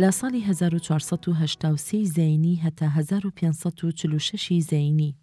لە ساڵی هەزار و چوار سەد و هەشتا و سێ ی زایینی هەتا هەزار و پێنج سەد و چل و شەش ی زایینی.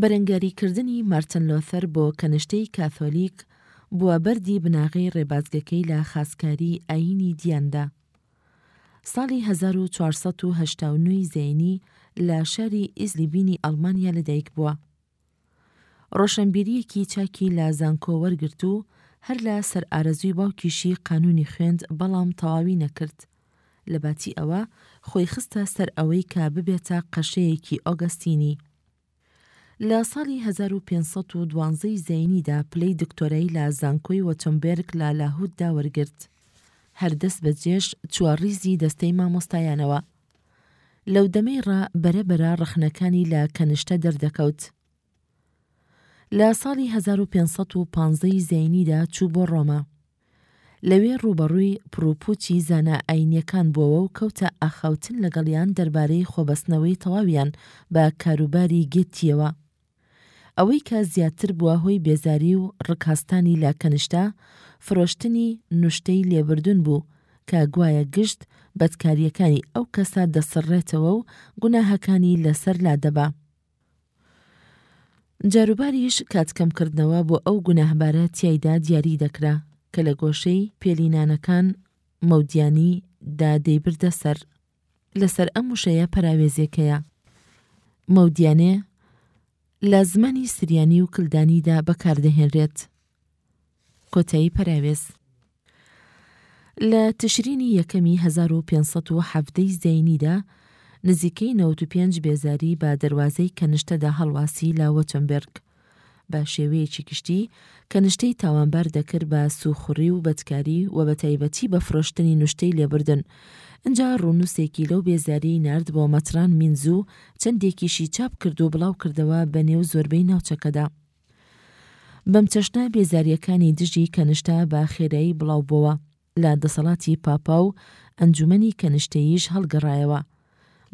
بەرەنگاریکردنی مارتن لۆثەر بۆ کەنشتەی کاثۆلیک بووە بەردی بناغەی ڕێبازگەکەی لە خاسکاریی ئایینی دیاندا. ساڵی هەزار و چوار سەد و هەشتا و نۆ ی زایینی لە شاری ئیزلی بینی ئەڵمانیا لەدایکبووە. ڕۆشەنبیرییەکی چاکی لە زانکۆ وەرگرت و هەر لە سەر ئارەزووی باوکیشی قانوونی خوێند بەڵام تەواوی نەکرد. لە باتی ئەوە خۆی خستە سەر ئەوەی کە ببێتە قەشەیەکی ئۆگەستینی. لە ساڵی هەزار و پێنج سەد و دوازدە ی زایینیدا پلەی دکتۆرای لە زانکۆی وتمبێرگ لە لاهوتدا وەرگرت. هەر دەست بە جێش چووە ڕیزی دەستەی مامۆستایانەوە. لەو دەمەی ڕا بەرە بەرە ڕەخنەکانی لە کەنشتە دەردەکەوت. لە ساڵی هەزار و پێنج سەد و پانزە ی زەینیدا چوو بۆ ڕۆما. لەوێ ڕووبەڕووی پڕوپووچی زانا ئایینیەکان بووەوە و کەوتە ئاخاوتن لەگەڵیان دەربارەی خۆبەستنەوەی تەواویان بە کاروباری گێتتیەوە. ئەوەی کە زیاتر بووە هۆی بێزاری و ڕکهستانی لە کەنشتە فرۆشتنی نوشتەی لێبوردون بوو کە گوایە گشت بەدکارییەکانی ئەو کەسە دەسڕرێتەوە و گوناهەکانی لەسەر لادەبا. جاروباریش کات کەمکردنەوە بۆ ئەو گوناهبارە تیایدا دیاریی دەکرا کە لە گۆشەی پێلینانەکان، مەودیانی، دا دەیبردە سەر. لەسەر ئەم وشەیە پەراوێزێک هەیە. مەودیانێ لە زمانی سریانی و کلدانیدا بەکاردەهێنرێت. کۆتایی پەراوێز. لە تشرینی یەکەمی 1517 زینیدا نزیکەی 95 بێزاری بە دەروازەی کەنشتەدا هەڵواسی لە وەتەنبێرگ. بە شێوەیەکی گشتی، کە نشتەی تاوانبار دەکرد بە سوخوڕی و بەدکاری و بە تایبەتی بە فرۆشتنی نوشتەی لێبوردن. ئنجا ڕوونووسێکی لەو بێزاریەی نارد بۆ مەتران مینز و چەندێکیشی چاپ کرد و بڵاو کردەوە بە نێو زۆربەی ناوچەکەدا. بەم چەشنە بێزاریەکانی دژی کە نشتە بە خێرایی بڵاو بۆوە. لە دەسەڵاتی پاپا و ئەنجومەنی کەنشتەییش هەڵگەڕایەوە،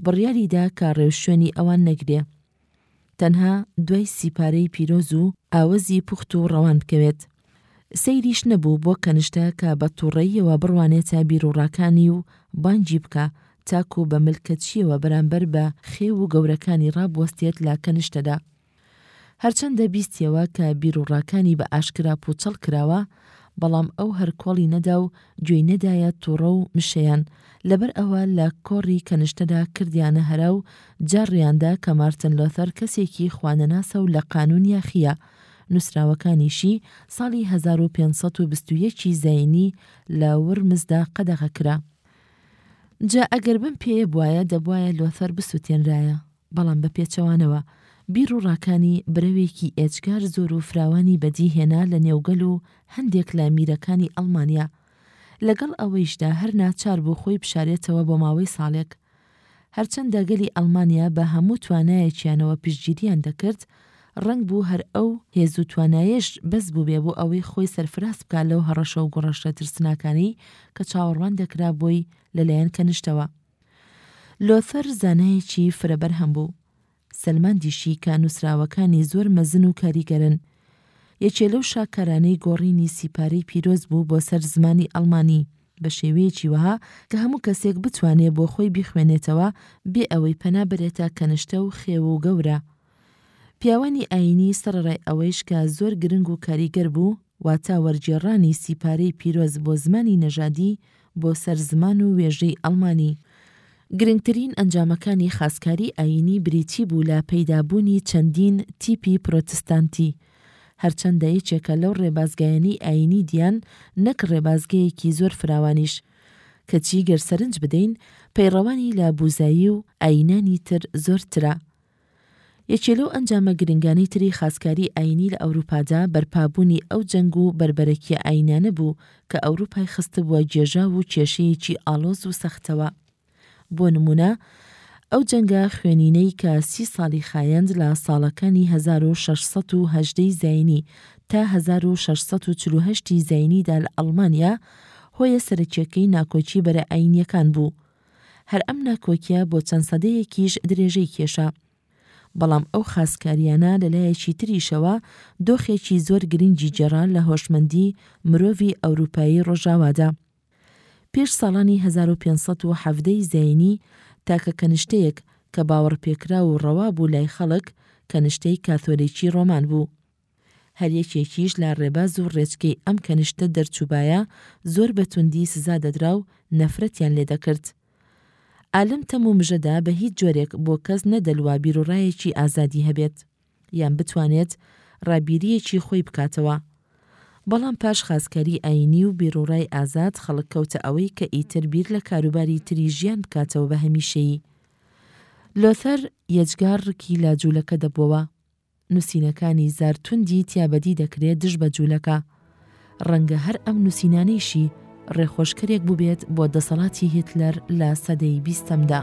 بڕیاری دا کە ڕێوشوێنی ئەوان نەگرێ، تەنها دوای سی پارەی پیرۆز و ئاوەزی پوخت و ڕەوان بکەوێت. سەیریش نەبوو بۆ کەنشتە کە بە توڕەییەوە بڕوانێتە بیروڕاکانی و بانگی بکا تاکو بە ملکەچییەوە بەرامبەر بە خێو و گەورەکانی ڕابوەستێت لە کەنشتەدا. هەرچەندە بیستیەوە کە بیروڕاکانی بە ئاشکرا پوچەڵ کراوە، بەڵام ئەو هەر کۆڵی نەدا و گوێی نەدایە توڕە و مشەیان، لەبەر ئەوە لە کۆڕی کەنشتەدا کردیانە هەرا و جا ڕیاندا کە مارتن لۆثەر کەسێکی خوانەناسە و لە قانون یاخییە نوسراوەکانیشی ساڵی هەزار و پێنج سەد و بیست و یەک ی زاینی لە ورمزدا قەدەغە کرا. جا ئەگەر بەم پێیە بوایە دەبوایە لۆثەر بسوتێنرایە. بەڵام بە پێچەوانەوە بیر و ڕاکانی برەوێکی ئێجگار زۆر و فراوانی بە دی هێنا لە نێو گەل و هەندێک لە میرەکانی ئەڵمانیا. لە گەڵ ئەوەیشدا هەر ناچار بوو خۆی بشارێتەوە بۆ ماوەی ساڵێک. هەرچەندە گەلی ئەڵمانیا بە هەموو توانایەکیانەوە پشتگیریان دەکرد، ڕەنگ بوو هەر ئەو هێز و توانایەش بەس بووبێ بۆ ئەوەی خۆی سەرفراز بکا لەو هەڕەشە و گوڕەشە ترسناکانەی کە چاوەڕوان دەکرا بۆی لە لایەن کەنشتەوە. لۆثەر زانایەکی فرە بەرهەم بوو. سەلماندیشی کە نووسراوەکانی زۆر مەزن و کاریگەرن. یەکێ لەو شاکارانەی گۆڕینی سیپارەی پیرۆز بوو بۆ سەر زمانی ئەڵمانی، بە شێوەیەکی وەها کە هەموو کەسێک بتوانێ بۆ خۆی بیخوێنێتەوە بێ ئەوەی پەنا بەرێتە کەنشتە و خێو و گەورە، پیاوانی ئایینی سەڕەڕای ئەوەیش کە زۆر گرنگ و کاریگەر بوو، واتە وەرگێڕانی سیپارەی پیرۆز بۆ زمانی نەژادی بۆ سەر زمان و وێژەی ئەڵمانی. گرنگترین ئەنجامەکانی خاسکاری ئایینی بریتی بوو لە پەیدا بوونی چەندین تیپی پرۆتستانتی. هەرچەندە یەکێکە لەو ڕێبازگایەنەی ئایینی دیان نەک ڕێبازگەیەکی زۆر فراوانیش. کەچی گەر سەرنج بدەین پەیڕەوانی لە بوزایی و ئایینانی تر زۆرترە. یەکێ لەو ئەنجامە گرنگانەی تری خاسکاریی ئایینی لە ئەورووپادا، بەرپابوونی ئەو جەنگ و بەربەرەکییە ئایینانە بوو کە ئەورووپای خستبووە گێژاو و کێشەیەکی ئاڵۆز و سەختەوە. بۆ نموونە، ئەو جەنگە خوێنینەی کە سی ساڵی خایاند لە ساڵەکانی هەزار و شەش سەد و هەژدە ی زایینی تا هەزار و شەش سەد و چل و هەشت ی زایینیدا لە ئەڵمانیا، هۆیە سەرەکییەکەی ناکۆکییە بەرە ئایینییەکان بوو. هەر ئەم ناکۆکیە بۆ چەند سەدەیەکیش درێژەی کێشا. بەڵام ئەو خاسکاریانە لە لایەکی تریشەوە دۆخێکی زۆر گرنگی گێڕا لە هۆشمەندی مرۆڤی ئەوروپایی ڕۆژاوادا. پێش ساڵانی هەزار و پێنج سەد و حەڤدە ی زایینی تاکە کەنشتەیەک کە باوەڕپێکراو و ڕەوا بوو لای خەڵک کەنشتەی کاثۆلیکی ڕۆمان بوو. هەر یەکێکیش لە ڕێباز و ڕێچکەی ئەم کەنشتە دەرچووبایە زۆر بە توندی سزا دەدرا و نەفرەتیان لێ دەکرد. ئا لەم تەم و مژەدا بە هیچ جۆرێک بۆ کەس نەدەلوا بیروڕایەکی ئازادی هەبێت، یان بتوانێت ڕابیرییەکی خۆی بکاتەوە. بەڵام پاش خاسکاری ئایینی و بیروڕای ئازاد خەڵک کەوتە ئەوەی کە ئیتر بیر لە کاروباری تری ژیان بکاتەوە بە هەمیشەیی. لۆثەر یەجگار ڕکی لە جوولەکە دەبووەوە. نووسینەکانی زار توندی تیا بەدی دەکرێ دژ بە جوولەکە. ڕەنگە هەر ئەم نووسینانەیشی ڕێخۆشکەرێک بووبێت بۆ دەسەڵاتی هیتلەر لە سەدەی بیستەمدا.